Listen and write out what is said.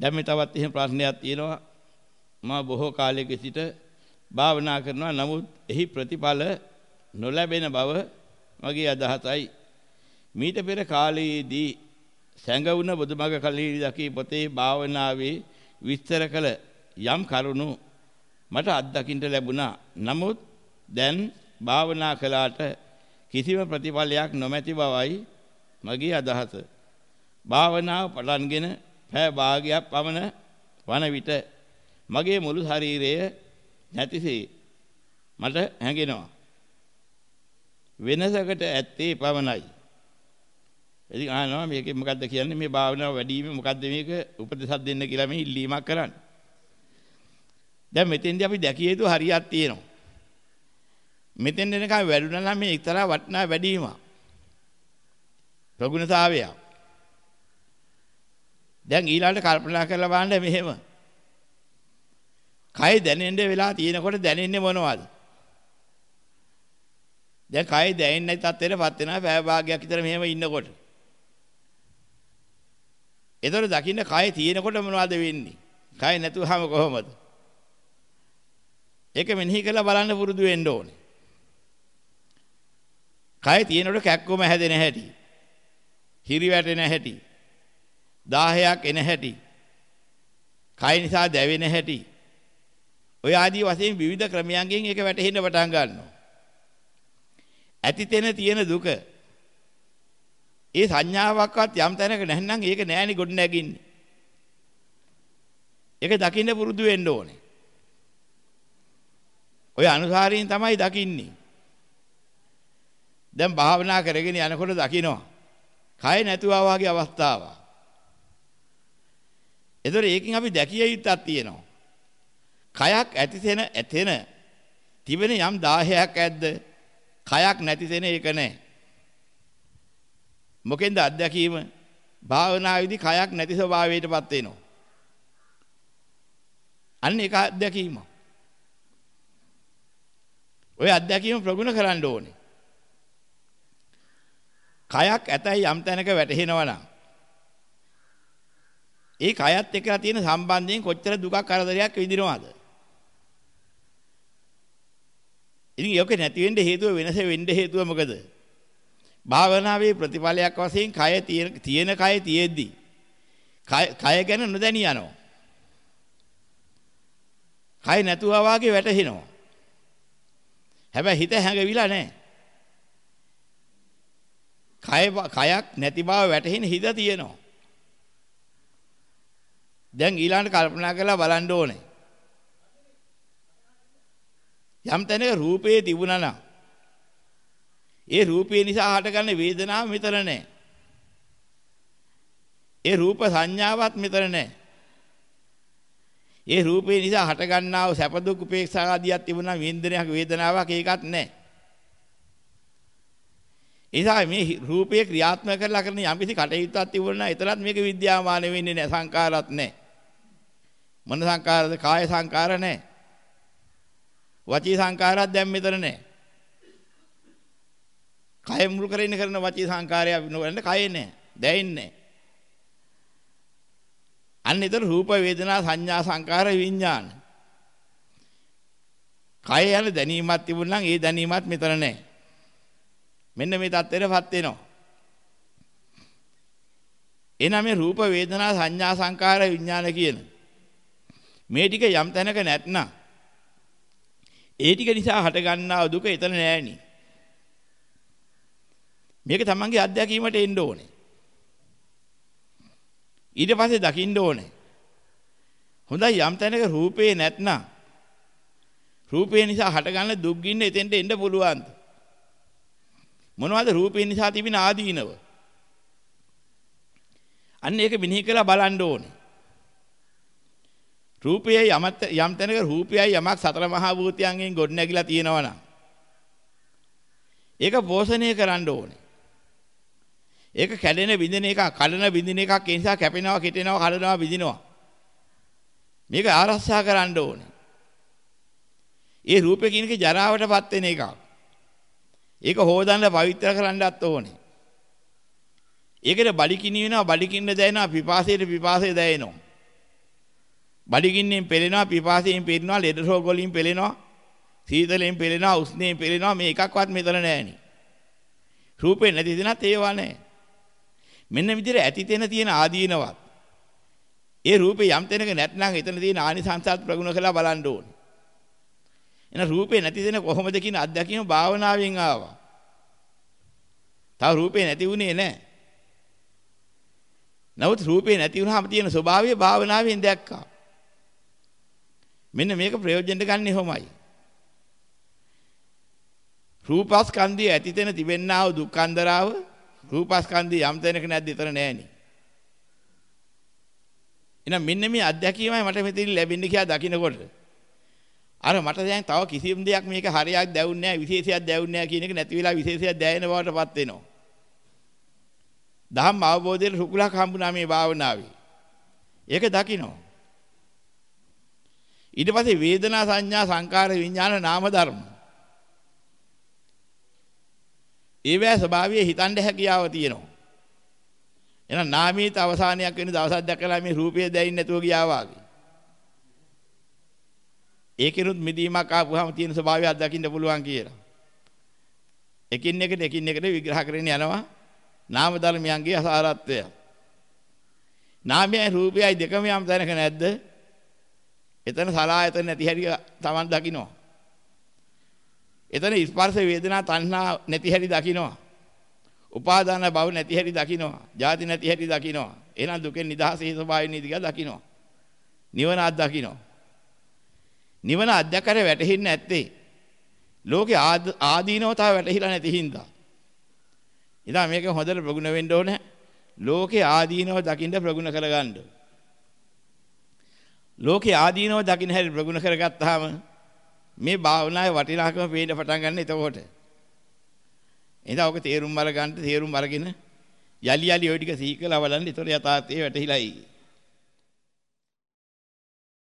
දැන් මේ තවත් එහෙම ප්‍රශ්නයක් තියෙනවා. මම බොහෝ කාලයක සිට භාවනා කරනවා. නමුත් එහි ප්‍රතිඵල නොලැබෙන බව මගේ අදහසයි. මීට පෙර කාලයේදී සැඟවුණ බුදුමග කලී දකී පොතේ භාවනාවේ විස්තර කළ යම් කරුණු මට අත්දකින්න ලැබුණා. නමුත් දැන් භාවනා කළාට කිසිම ප්‍රතිඵලයක් නොමැති බවයි මගේ අදහස. භාවනාව පටන්ගෙන පැය භාගයක් පමණ වන විට මගේ මුළු ශරීරය නැතිසේ මට හැඟෙනවා. වෙනසකට ඇත්තේ පමණයි. ඉතින් අහනවා මේකේ මොකද්ද කියන්නේ මේ භාවනාව වැඩි වීම මොකද්ද මේක උපදේශක් දෙන්න කියලා මේ ඉල්ලීමක් කරන්නේ. දැන් මෙතෙන්දී අපි දැකිය යුතු හරියක් තියෙනවා. මෙතෙන් එනකම් වැඩුණා නම් මේ එක්තරා වටිනා වැඩිවීමක්. ප්‍රගුණතාවය. දැන් ඊළඟට කල්පනා කරලා බලන්න මෙහෙම. කය දැනෙන්න වෙලා තියෙනකොට දැනෙන්නේ මොනවද? දැන් කය දැනෙන්නේ නැති තත්ත්වෙටපත් වෙනවා පැය භාගයක් විතර මෙහෙම ඉන්නකොට. ඒතර දකින්න කය තියෙනකොට මොනවද වෙන්නේ? කය නැතුවම කොහොමද? ඒක මෙනෙහි කරලා බලන්න පුරුදු වෙන්න ඕනේ. කය තියෙනකොට කැක්කම හැදෙන හැටි. හිරි වැටෙන හැටි. 10ක් එන හැටි. කය නිසා දැවෙන හැටි. ඔය ආදී වශයෙන් විවිධ ක්‍රමයන්ගෙන් ඒක වැටහෙන්න පටන් ගන්නවා. ඇති තැන තියෙන දුක ඒ සංඥාවක්වත් යම් තැනක නැත්නම් ඒක නෑනේ ගොඩ නැගින්නේ. ඒක දකින්න පුරුදු වෙන්න ඕනේ. ඔය අනුසාරයෙන් තමයි දකින්නේ. දැන් භාවනා කරගෙන යනකොට දකින්නවා. කය නැතුවා වගේ අවස්ථාවක්. ඒතර ඒකෙන් අපි දැකිය යුත්තක් තියෙනවා. කයක් ඇතිසෙන ඇතෙන තිබෙන යම් 10ක් ඇද්ද? කයක් නැතිසෙන එක නැහැ. මොකෙන්ද අත්දැකීම? භාවනාවේදී කයක් නැති ස්වභාවයටපත් වෙනවා. අන්න ඒක අත්දැකීම. ඔය අත්දැකීම ප්‍රගුණ කරන්න ඕනේ. කයක් ඇතයි යම් තැනක වැටහෙනවා නම් ඒ කයත් එක්කලා තියෙන සම්බන්ධයෙන් කොච්චර දුකක් කරදරයක් විඳිනවද? ඉතින් ඒක නැති වෙන්න හේතුව වෙනස වෙන්න හේතුව මොකද? භාවනාවේ ප්‍රතිඵලයක් වශයෙන් කය තියෙන කය තියෙද්දි කය ගැන නොදැනී යනවා. කය නැතුවා වාගේ වැටහෙනවා. හැබැයි හිත හැඟවිලා නැහැ. කය කයක් නැති බව වැටහෙන හිත තියෙනවා. දැන් ඊළඟට කල්පනා කරලා බලන්න ඕනේ. යම් තැනක රූපේ තිබුණා නම් ඒ රූපේ නිසා හටගන්න වේදනාව මෙතන නැහැ. ඒ රූප සංඥාවක් මෙතන නැහැ. ඒ රූපේ නිසා හටගන්නා වූ සැප දුක් උපේක්ෂා ආදියක් තිබුණා වින්දනයක් වේදනාවක් ඒකත් නැහැ. එසා මේ රූපය ක්‍රියාත්මක කරලා කරන යම්කිසි කටයුත්තක් තිබුණා එතරම් මේක විද්‍යාමාන වෙන්නේ නැහැ සංකාරات නැහැ. මන සංකාරද කාය සංකාර නැහැ. වචී සංකාරات දැන් මෙතන නැහැ. කය මුල් කරගෙන කරන වචී සංකාරය නොවැන්න කය නැහැ. දැයින්නේ අන්න ඊතර රූප වේදනා සංඥා සංකාර විඥාන. කය යන දැනීමක් තිබුණා නම් ඒ දැනීමත් මෙතන නැහැ. මෙන්න මේ தත්ත්වයටපත් වෙනවා. එනනම් මේ රූප වේදනා සංඥා සංකාර විඥාන කියන මේ ටික යම් තැනක නැත්නම් ඒ ටික නිසා හටගන්නා දුක එතන නෑනේ. මේක තමන්ගේ අත්දැකීමට එන්න ඕනේ. ඊට පස්සේ දකින්න ඕනේ. හොඳයි යම් තැනක රූපේ නැත්නම් රූපේ නිසා හටගන්න දුක් ගින්න එතෙන්ට එන්න පුළුවන්ද? මොනවද රූපේ නිසා තිබෙන ආදීනව? අන්න ඒක මෙනෙහි කරලා බලන්න ඕනේ. රූපයයි යමත් යම් තැනක රූපයයි යමක් සතර මහා භූතයන්ගෙන් ගොඩ නැගිලා තියෙනවා නම් ඒක පෝෂණය කරන්න ඕනේ. ඒක කැඩෙන බිඳින එක, කඩන බිඳින එකක් ඒ නිසා කැපෙනවා, කෙටෙනවා, කඩනවා, බිඳිනවා. මේක ආරක්ෂා කරන්න ඕනේ. ඒ රූපේ කියන එක ජරාවටපත් වෙන එකක්. ඒක හොදන්න පවිත්‍ර කරන්නත් ඕනේ. ඒකට බඩි කිනි වෙනවා, බඩි කින්න දැනෙනවා, පිපාසයට පිපාසය දැනෙනවා. බඩගින්නෙන් පෙලෙනවා, පිපාසයෙන් පෙලෙනවා, ලෙඩ රෝග වලින් පෙලෙනවා, සීතලෙන් පෙලෙනවා, උෂ්ණයෙන් පෙලෙනවා මේ එකක්වත් මෙතන නැහෙනි. රූපේ නැති දෙනත් ඒවා නැහැ. මෙන්න විදිහට ඇති තැන තියෙන ආදීනවත්. ඒ රූපේ යම් තැනක නැත්නම් එතන තියෙන ආනිසංසත් ප්‍රගුණ කළා බලන්න ඕනේ. එන රූපේ නැති දෙන කොහොමද කියන අත්දැකීම භාවනාවෙන් ආවා. තව රූපේ නැති වුණේ නැහැ. නමුත් රූපේ නැති වුණාම තියෙන ස්වභාවය භාවනාවෙන් දැක්කා. මෙන්න මේක ප්‍රයෝජනෙට ගන්න එහෙමයි. රූපස්කන්ධය ඇති තැන තිබෙන්නා වූ දුක්ඛන්දරාව රූපස්කන්ධය යම් තැනක නැද්ද ඊතර නෑනේ. එහෙනම් මෙන්න මේ අත්දැකීමයි මට මෙතන ලැබෙන්නේ කියලා දකින්නකොට අර මට දැන් තව කිසිම දෙයක් මේක හරියක් දැවුන්නේ නැහැ විශේෂයක් දැවුන්නේ නැහැ කියන එක නැති වෙලා විශේෂයක් දැයෙන බවටපත් වෙනවා. දහම් අවබෝධයේ රුකුලක් හම්බුනා මේ භාවනාවේ. ඒක දකින්න. ඊට පස්සේ වේදනා සංඥා සංකාර විඥාන නාම ධර්ම. ඒවැ ස්වභාවයේ හිතන්න හැකියාව තියෙනවා. එහෙනම් නාමීත අවසානයක් වෙන දවසක් දැකලා මේ රූපය දැයින් නැතුව ගියා වාගේ. ඒකිනුත් මිදීමක් ආපුවාම තියෙන ස්වභාවය අත්දකින්න පුළුවන් කියලා. එකින් එකට එකින් එකට විග්‍රහ කරගෙන යනවා නාම ධර්මයන්ගේ අසාරත්වය. නාමයයි රූපයයි දෙකම යම් තැනක නැද්ද? එතන සලායතන නැති හැටි Taman දකින්නවා. එතන ස්පර්ශ වේදනා තණ්හා නැති හැටි දකින්නවා. උපාදාන භව නැති හැටි දකින්නවා. ජාති නැති හැටි දකින්නවා. එහෙනම් දුකෙන් නිදහස හේ ස්වභාවය නිදිග දකින්නවා. නිවන අත් දකින්නවා. නිවන අධ්‍යකර වැටහෙන්නේ නැත්තේ ලෝකේ ආදීනවතාව වැටහිලා නැති හින්දා. ඉතින් මේක හොඳට ප්‍රගුණ වෙන්න ඕනේ. ලෝකේ ආදීනව දකින්න ප්‍රගුණ කරගන්න. ලෝකේ ආදීනව දකින්න හැටි ප්‍රගුණ කරගත්තාම මේ භාවනාවේ වටිනාකම පේන්න පටන් ගන්න එතකොට. එදා ඔක තේරුම් අරගන්න තේරුම් අරගෙන යලි යලි ওই ටික සිහි කළා බලන්න ඒතර යථාර්ථයේ වැටහිලායි.